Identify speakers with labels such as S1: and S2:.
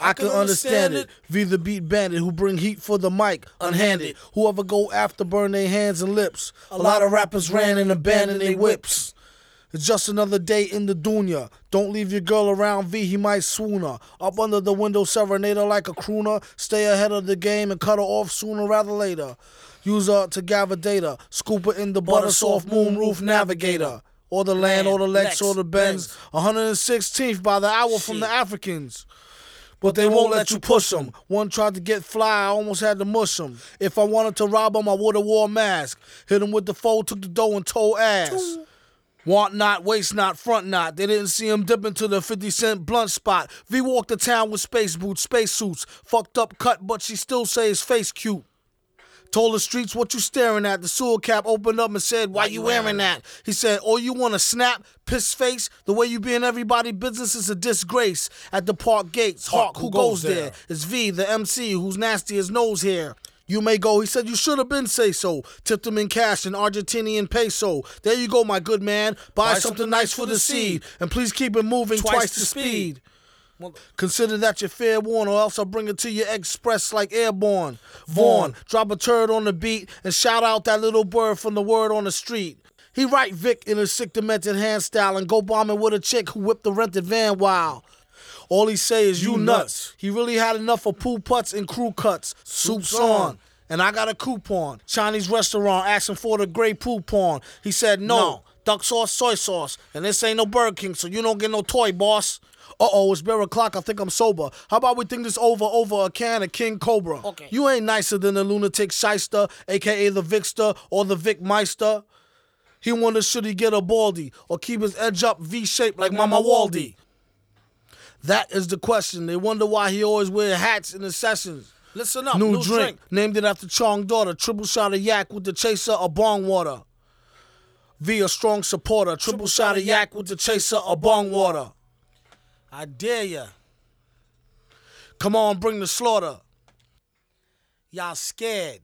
S1: I can understand it. V the beat bandit who bring heat for the mic, unhanded. Whoever go after burn their hands and lips. A lot of rappers ran and abandoned their whips. It's just another day in the dunya. Don't leave your girl around V, he might swoon her. Up under the window, serenade her like a crooner. Stay ahead of the game and cut her off sooner rather later. Use her to gather data. Scoop her in the butter soft moonroof navigator. Or the land, or the Lex, or the Benz. 116th by the hour from the Africans. But they won't let you push them. One tried to get fly, I almost had to mush him. If I wanted to rob him, I would've wore a mask. Hit him with the fold, took the dough and told ass. Want not, waste not, front not. They didn't see him dip into the 50 cent blunt spot. V walked the town with space boots, space suits. Fucked up cut, but she still say his face cute. Told the streets what you staring at. The sewer cap opened up and said, Why you wearing that? He said, Oh, you wanna snap? Piss face? The way you be in everybody business is a disgrace. At the park gates, Hawk, who goes there? It's V, the MC, who's nasty as nose hair. You may go. He said you should have been say so. Tipped him in cash in Argentinian peso. There you go, my good man. Buy, something, nice for the seed, and please keep it moving twice, the speed. Consider that your fair warn, or else I'll bring it to you express like airborne. Vaughn, drop a turd on the beat and shout out that little bird from the word on the street. He write Vic in a sick demented hand style and go bombing with a chick who whipped the rented van wild. All he say is you, nuts. He really had enough of pool putts and crew cuts. Soup's on. And I got a coupon. Chinese restaurant asking for the Grey Poupon. He said no.
S2: No.
S1: Duck sauce, soy sauce. And this ain't no Burger King, so you don't get no toy, boss. Uh oh, it's bear o'clock. I think I'm sober. How about we think this over over a can of King Cobra?
S2: Okay.
S1: You ain't nicer than the lunatic shyster, aka the Vicster or the Vic Meister. He wonders should he get a baldy or keep his edge up V shaped like Mama Waldy. That is the question. They wonder why he always wear hats in the sessions.
S2: Listen up,
S1: New,
S2: new,
S1: drink,
S2: drink.
S1: named it after Chong daughter. Triple shot of yak with the chaser of bong water. V a strong supporter. Triple, shot of yak with the chaser of bong water. I dare ya. Come on, bring the slaughter. Y'all scared.